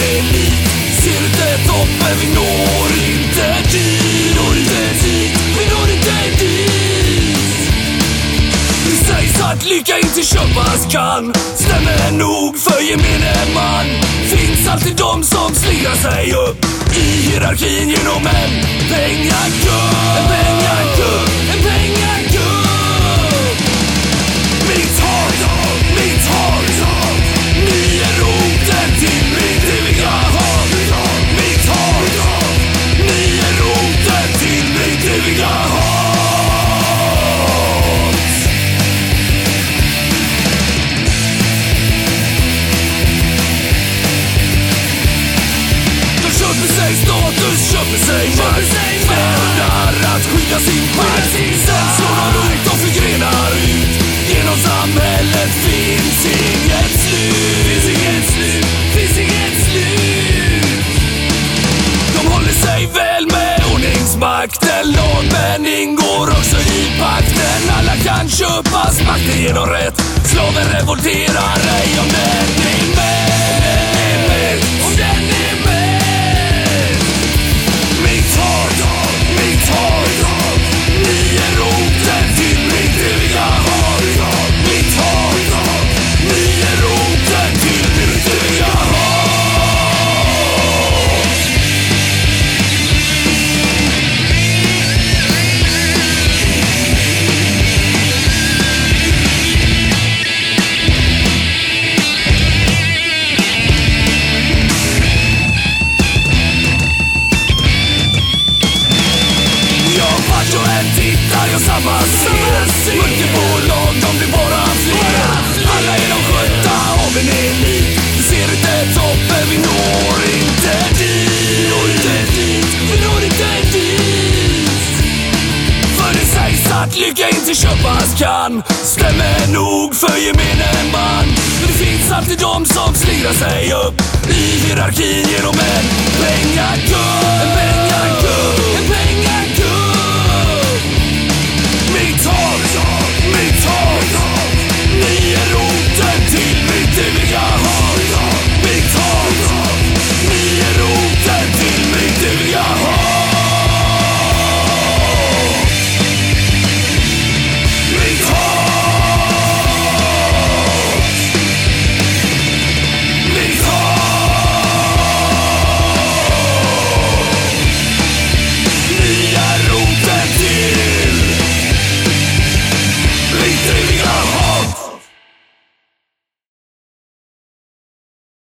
elit Ser inte toppen, vi når inte dit. Når inte dit, vi når inte dit. Det sägs att lycka inte köpas kan. Stämmer nog för gemene man? Finns alltid de som slingrar sig upp I hierarkin genom en köper sig makt Vägrar att skydda sin makt Sen slår de ut och förgrenar ut. Genom samhället finns inget slut. Finns inget slut, finns inget slut. De håller sig väl med ordningsmakten. Lagmän ingår också i pakten. Alla kan köpas, makten ger dem rätt. Slaven revolterar ej om den tittar, jag samma ser Multibolag, de blir bara fler. Alla är de skötta av en elit. Vi ser inte toppen, vi når inte dit. Når inte dit, vi når inte dit. För det sägs att lycka inte köpas kan. Stämmer nog för gemene man. Men det finns alltid de som slingrar sig upp I hierarkin genom en pengakupp En pengakupp